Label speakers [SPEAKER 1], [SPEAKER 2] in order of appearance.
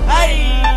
[SPEAKER 1] Hey!